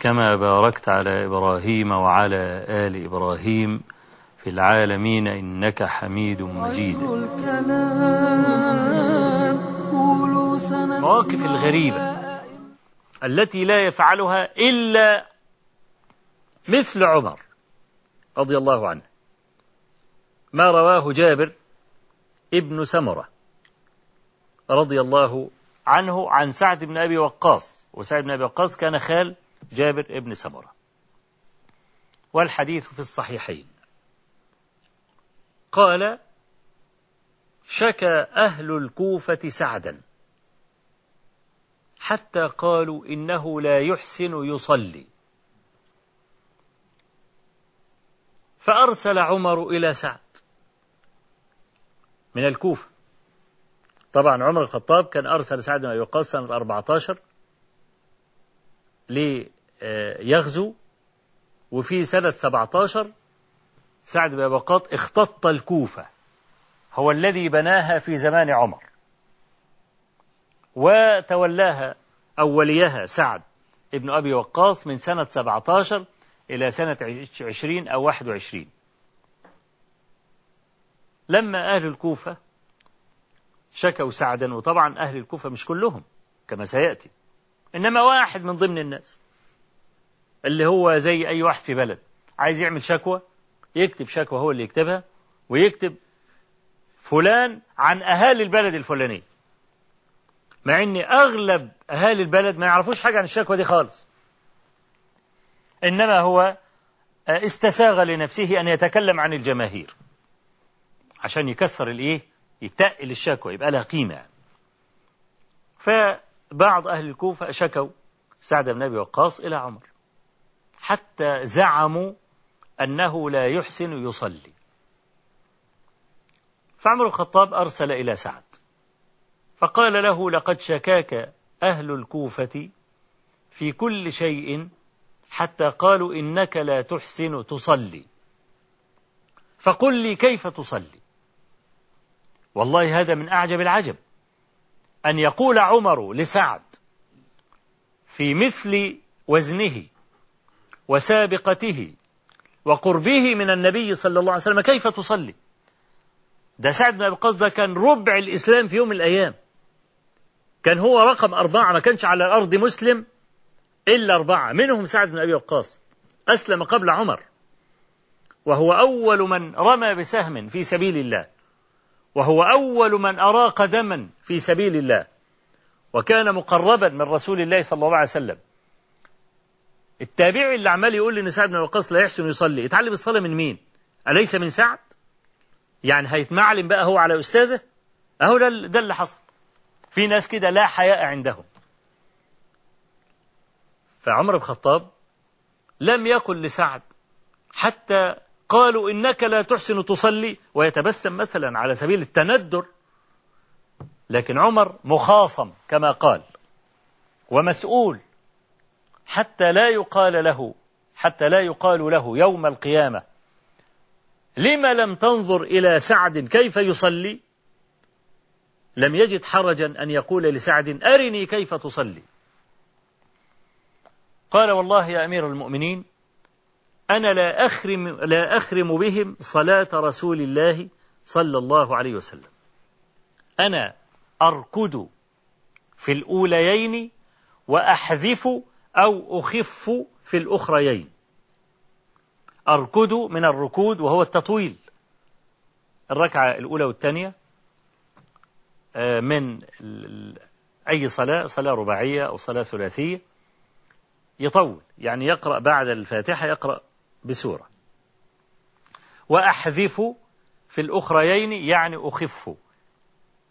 كما باركت على إبراهيم وعلى آل إبراهيم في العالمين إنك حميد مجيد. المواقف الغريبة التي لا يفعلها إلا مثل عمر رضي الله عنه ما رواه جابر ابن سمرة رضي الله عنه عن سعد بن أبي وقاص وسعد بن أبي وقاص كان خال جابر ابن سمرة. والحديث في الصحيحين. قال شكى أهل الكوفة سعدا. حتى قالوا إنه لا يحسن يصلي. فأرسل عمر إلى سعد من الكوفة. طبعا عمر الخطاب كان أرسل سعد أبي وقاص سنة 14 ليغزو وفي سنة 17 سعد بن وقاص اختط الكوفة هو الذي بناها في زمان عمر. وتولاها أوليها سعد ابن أبي وقاص من سنة 17 إلى سنة 20 أو 21 لما أهل الكوفة شكوا سعدا وطبعا أهل الكوفة مش كلهم كما سيأتي. إنما واحد من ضمن الناس. اللي هو زي أي واحد في بلد. عايز يعمل شكوى يكتب شكوى هو اللي يكتبها ويكتب فلان عن أهالي البلد الفلاني. مع إن أغلب اهالي البلد ما يعرفوش حاجة عن الشكوى دي خالص. إنما هو استساغ لنفسه أن يتكلم عن الجماهير. عشان يكثر الإيه؟ يتقل الشكوى يبقى لها قيمة يعني. فبعض أهل الكوفة شكوا سعد بن أبي وقاص إلى عمر حتى زعموا أنه لا يحسن يصلي. فعمر الخطاب أرسل إلى سعد فقال له لقد شكاك أهل الكوفة في كل شيء حتى قالوا إنك لا تحسن تصلي. فقل لي كيف تصلي؟ والله هذا من أعجب العجب. أن يقول عمر لسعد في مثل وزنه وسابقته وقربه من النبي صلى الله عليه وسلم كيف تصلي؟ ده سعد بن أبي وقاص ده كان ربع الإسلام في يوم من الأيام. كان هو رقم أربعة ما كانش على الأرض مسلم إلا أربعة منهم سعد بن أبي وقاص أسلم قبل عمر. وهو أول من رمى بسهم في سبيل الله. وهو أول من أراق دما في سبيل الله وكان مقربا من رسول الله صلى الله عليه وسلم التابعي اللي عمال يقول لي إن سعد بن وقاص لا يحسن يصلي يتعلم الصلاة من مين؟ أليس من سعد؟ يعني هيتمعلم بقى هو على أستاذه؟ أهو ده ده اللي حصل. في ناس كده لا حياء عندهم فعمر بن الخطاب لم يقل لسعد حتى قالوا إنك لا تحسن تصلي ويتبسم مثلا على سبيل التندر. لكن عمر مخاصم كما قال ومسؤول حتى لا يقال له حتى لا يقال له يوم القيامة لما لم تنظر إلى سعد كيف يصلي؟ لم يجد حرجا أن يقول لسعد أرني كيف تصلي. قال والله يا أمير المؤمنين أنا لا أخرم, لا أخرم بهم صلاة رسول الله صلى الله عليه وسلم. أنا أركض في الأوليين وأحذف أو أخف في الأخريين. أركد من الركود وهو التطويل. الركعة الأولى والثانية آه، من أي صلاة؟ صلاة رباعية أو صلاة ثلاثية. يطول يعني يقرأ بعد الفاتحة يقرأ بسورة. وأحذف في الأخريين يعني أخف.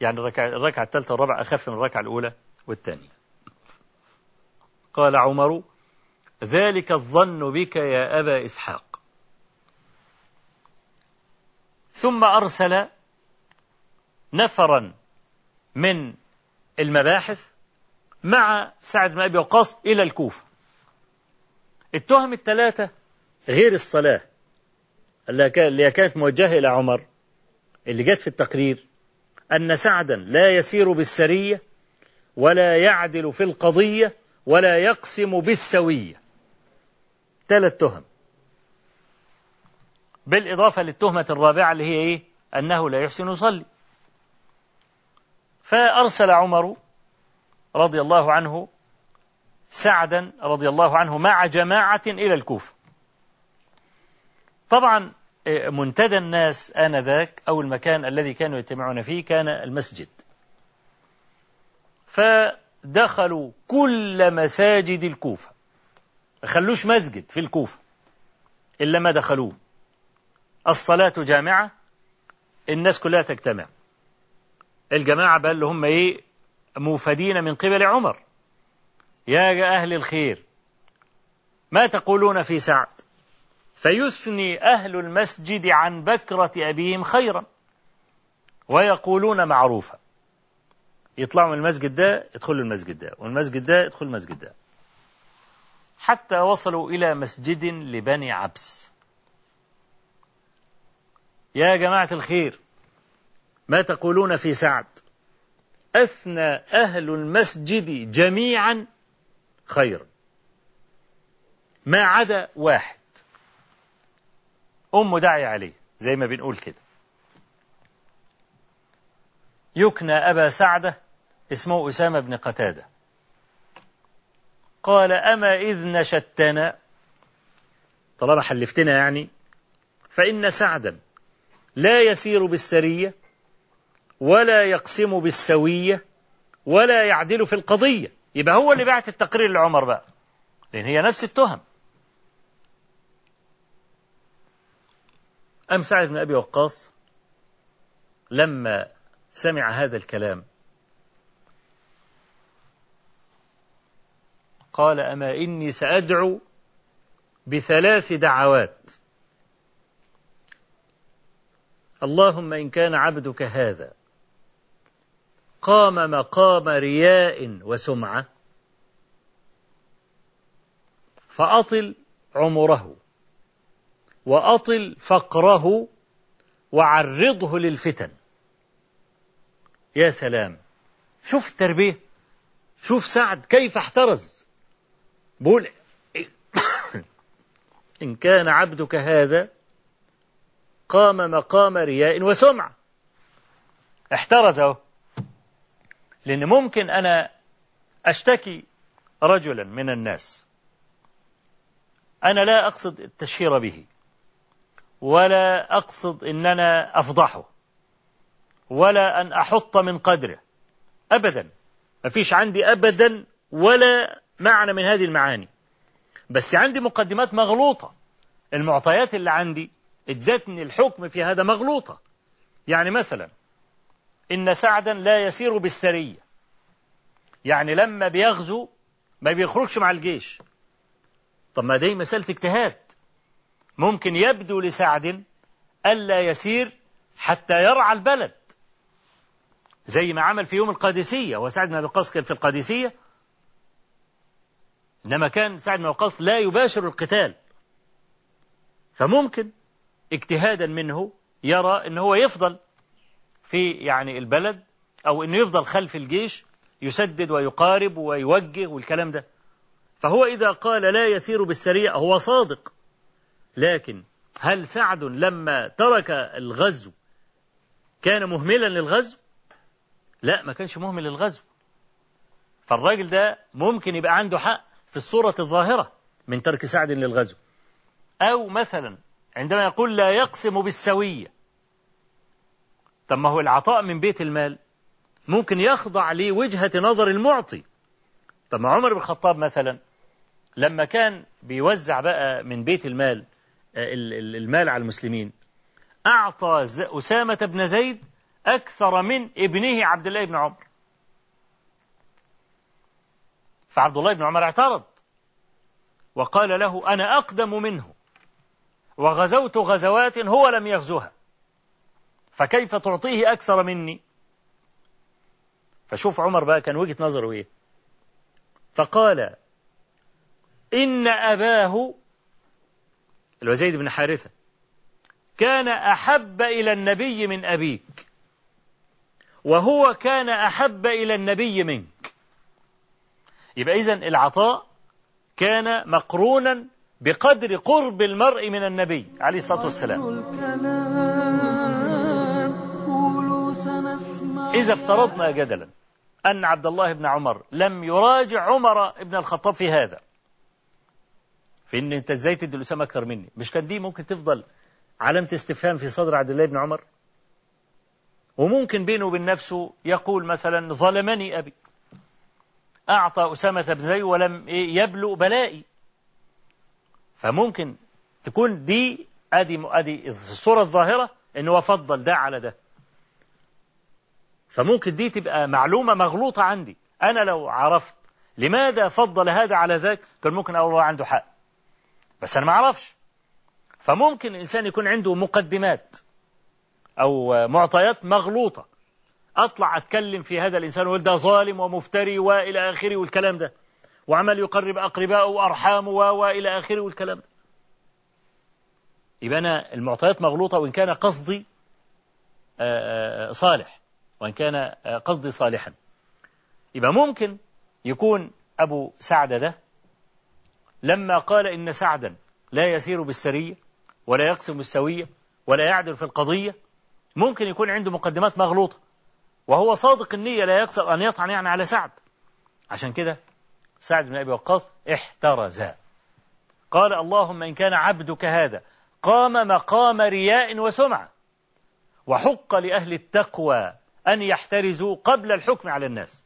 يعني الركعة, الثالثة والرابعة أخف من الركعة الأولى والثانية. قال عمر ذلك الظن بك يا أبا إسحاق. ثم أرسل نفرا من المباحث مع سعد بن أبي وقاص إلى الكوفة. التهم الثلاثة غير الصلاة اللي كانت موجهة إلى عمر اللي جت في التقرير أن سعدا لا يسير بالسرية ولا يعدل في القضية ولا يقسم بالسوية. ثلاث تهم. بالإضافة للتهمة الرابعة اللي هي إيه؟ أنه لا يحسن يصلي. فأرسل عمر رضي الله عنه سعدا رضي الله عنه مع جماعة إلى الكوفة. طبعا آه، منتدى الناس آنذاك أو المكان الذي كانوا يجتمعون فيه كان المسجد. فدخلوا كل مساجد الكوفة. ما خلوش مسجد في الكوفة إلا ما دخلوه. الصلاة جامعة الناس كلها تجتمع. الجماعة بقى اللي هم إيه؟ موفدين من قبل عمر. يا أهل الخير ما تقولون في سعد؟ فيثني أهل المسجد عن بكرة أبيهم خيرا ويقولون معروفا. يطلعوا من المسجد ده يدخلوا المسجد ده والمسجد ده يدخلوا المسجد ده. حتى وصلوا إلى مسجد لبني عبس. يا جماعة الخير ما تقولون في سعد؟ أثنى أهل المسجد جميعا خيرا. ما عدا واحد. أمه داعي عليه زي ما بنقول كده. يكنى أبا سعدة اسمه أسامة بن قتادة. قال أما إذ نشدتنا طالما حلفتنا يعني. فإن سعدا لا يسير بالسرية ولا يقسم بالسوية ولا يعدل في القضية. يبقى هو اللي بعت التقرير لعمر بقى لأن هي نفس التهم. أم سعد بن أبي وقاص لما سمع هذا الكلام قال أما إني سأدعو بثلاث دعوات. اللهم إن كان عبدك هذا قام مقام رياء وسمعة فأطل عمره. وأطل فقره وعرضه للفتن. يا سلام. شوف التربية. شوف سعد كيف احترز. بقول إن كان عبدك هذا قام مقام رياء وسمعة احترز أهو. لأن ممكن أنا أشتكي رجلا من الناس. أنا لا أقصد التشهير به. ولا أقصد أن أنا أفضحه ولا أن أحط من قدره أبدا. ما فيش عندي أبدا ولا معنى من هذه المعاني. بس عندي مقدمات مغلوطة. المعطيات اللي عندي ادتني الحكم في هذا مغلوطة. يعني مثلا إن سعدا لا يسير بالسرية. يعني لما بيغزو ما بيخرجش مع الجيش. طب ما دي مسألة اجتهاد. ممكن يبدو لسعد ألا يسير حتى يرعى البلد. زي ما عمل في يوم القادسية وسعد بن أبي وقاص كان في القادسية. إنما كان سعد بن وقاص لا يباشر القتال. فممكن اجتهادا منه يرى أنه هو يفضل في يعني البلد أو أنه يفضل خلف الجيش يسدد ويقارب ويوجه والكلام ده. فهو إذا قال لا يسير بالسريع هو صادق. لكن هل سعد لما ترك الغزو كان مهملا للغزو؟ لا ما كانش مهمل للغزو. فالراجل ده ممكن يبقى عنده حق في الصورة الظاهرة من ترك سعد للغزو. أو مثلا عندما يقول لا يقسم بالسوية. طب ما هو العطاء من بيت المال. ممكن يخضع لوجهة نظر المعطي. طب ما عمر بن الخطاب مثلا لما كان بيوزع بقى من بيت المال المال على المسلمين. أعطى أسامة بن زيد أكثر من ابنه عبد الله بن عمر. فعبد الله بن عمر اعترض وقال له أنا أقدم منه وغزوت غزوات هو لم يغزوها فكيف تعطيه أكثر مني؟ فشوف عمر بقى كان وجهة نظره إيه. فقال إن أباه الوزيد بن حارثة. كان أحب إلى النبي من أبيك. وهو كان أحب إلى النبي منك. يبقى إذن العطاء كان مقرونا بقدر قرب المرء من النبي عليه الصلاة والسلام. إذا افترضنا جدلا أن عبد الله بن عمر لم يراجع عمر بن الخطاب في هذا. في إن أنت إزاي تدي الأسامة أكثر مني؟ مش كان دي ممكن تفضل علامة استفهام في صدر عبد الله بن عمر؟ وممكن بينه وبين نفسه يقول مثلا ظلمني أبي أعطى أسامة بن ولم يبلغ بلائي. فممكن تكون دي أدي أدي الصورة الظاهرة إن هو فضل ده على ده. فممكن دي تبقى معلومة مغلوطة عندي. أنا لو عرفت لماذا فضل هذا على ذاك كان ممكن أقول عنده حق. بس أنا ما أعرفش. فممكن الإنسان يكون عنده مقدمات أو معطيات مغلوطة. أطلع أتكلم في هذا الإنسان ويقول ده ظالم ومفتري وإلى آخره والكلام ده. وعمل يقرب اقربائه وأرحامه وإلى آخره والكلام ده. يبقى أنا المعطيات مغلوطة وإن كان قصدي صالح. وإن كان قصدي صالحا. يبقى ممكن يكون أبو سعد ده لما قال إن سعدا لا يسير بالسرية ولا يقسم السوية ولا يعدل في القضية ممكن يكون عنده مقدمات مغلوطة وهو صادق النية لا يقصد أن يطعن يعني على سعد. عشان كده سعد بن أبي وقاص احترز. قال اللهم إن كان عبدك هذا قام مقام رياء وسمعة وحق لأهل التقوى أن يحترزوا قبل الحكم على الناس.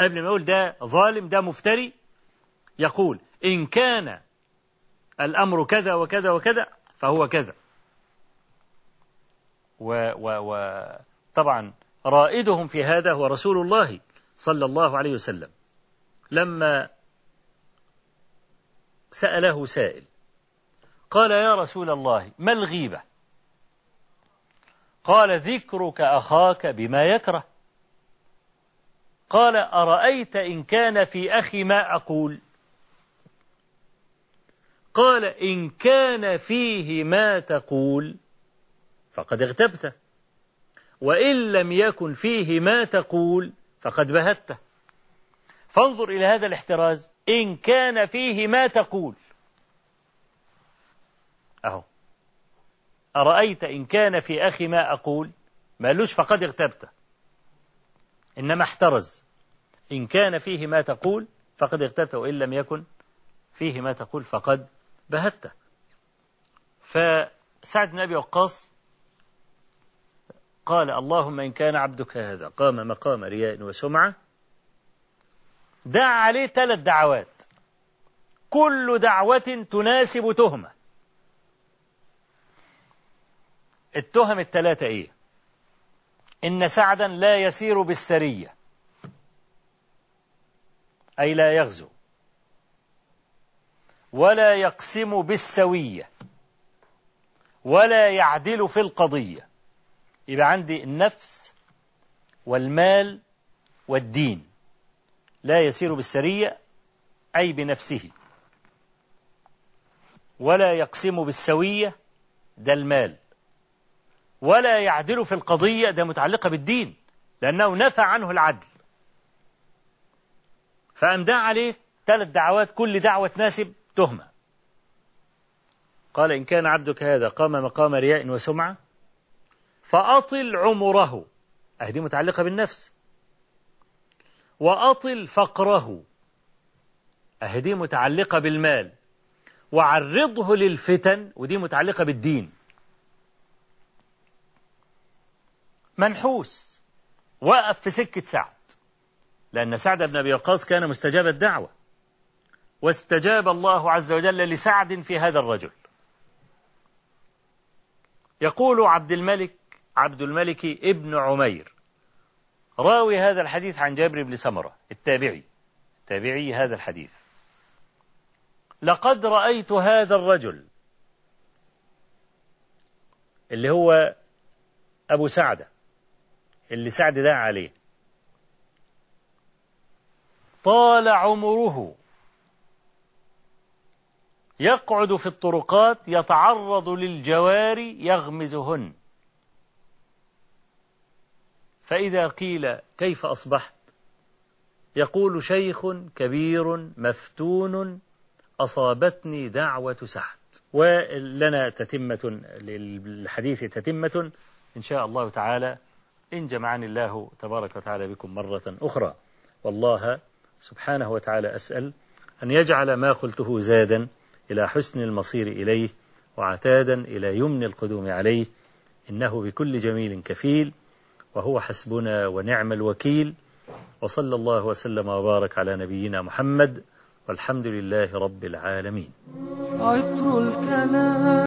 قبل ما يقول ده ظالم ده مفتري يقول إن كان الأمر كذا وكذا وكذا فهو كذا. وطبعا رائدهم في هذا هو رسول الله صلى الله عليه وسلم. لما سأله سائل قال يا رسول الله ما الغيبة؟ قال ذكرك أخاك بما يكره. قال أرأيت إن كان في أخي ما أقول؟ قال إن كان فيه ما تقول فقد اغتبته وإن لم يكن فيه ما تقول فقد بهته فانظر إلى هذا الاحتراز. إن كان فيه ما تقول. أهو. أرأيت إن كان في أخي ما أقول؟ ما قالوش فقد اغتبته إنما احترز. إن كان فيه ما تقول فقد اغتبته وإن لم يكن فيه ما تقول فقد بهتة. فسعد بن أبي وقاص قال اللهم إن كان عبدك هذا قام مقام رياء وسمعة. دعا عليه ثلاث دعوات. كل دعوة تناسب تهمة. التهم الثلاثة إيه؟ إن سعدا لا يسير بالسرية أي لا يغزو. ولا يقسم بالسوية ولا يعدل في القضية. يبقى عندي النفس والمال والدين. لا يسير بالسرية أي بنفسه. ولا يقسم بالسوية ده المال. ولا يعدل في القضية ده متعلقة بالدين لأنه نفى عنه العدل. فأمدع عليه ثلاث دعوات كل دعوة تناسب تهمة. قال إن كان عبدك هذا قام مقام رياء وسمعة فأطل عمره. أهدي متعلقة بالنفس. وأطل فقره. أهدي متعلقة بالمال. وعرضه للفتن ودي متعلقة بالدين. منحوس. وقف في سكة سعد. لأن سعد بن أبي وقاص كان مستجاب الدعوة. واستجاب الله عز وجل لسعد في هذا الرجل. يقول عبد الملك عبد الملك ابن عمير راوي هذا الحديث عن جابر بن سمرة التابعي تابعي هذا الحديث. لقد رأيت هذا الرجل اللي هو أبو سعدة اللي سعد دعا عليه. طال عمره يقعد في الطرقات يتعرض للجواري يغمزهن. فإذا قيل كيف أصبحت؟ يقول شيخ كبير مفتون أصابتني دعوة سعد. ولنا تتمة للحديث تتمة إن شاء الله تعالى. إن جمعني الله تبارك وتعالى بكم مرة أخرى. والله سبحانه وتعالى أسأل أن يجعل ما قلته زادا إلى حسن المصير إليه وعتادا إلى يمن القدوم عليه إنه بكل جميل كفيل وهو حسبنا ونعم الوكيل. وصلى الله وسلم وبارك على نبينا محمد والحمد لله رب العالمين. عطر الكلام.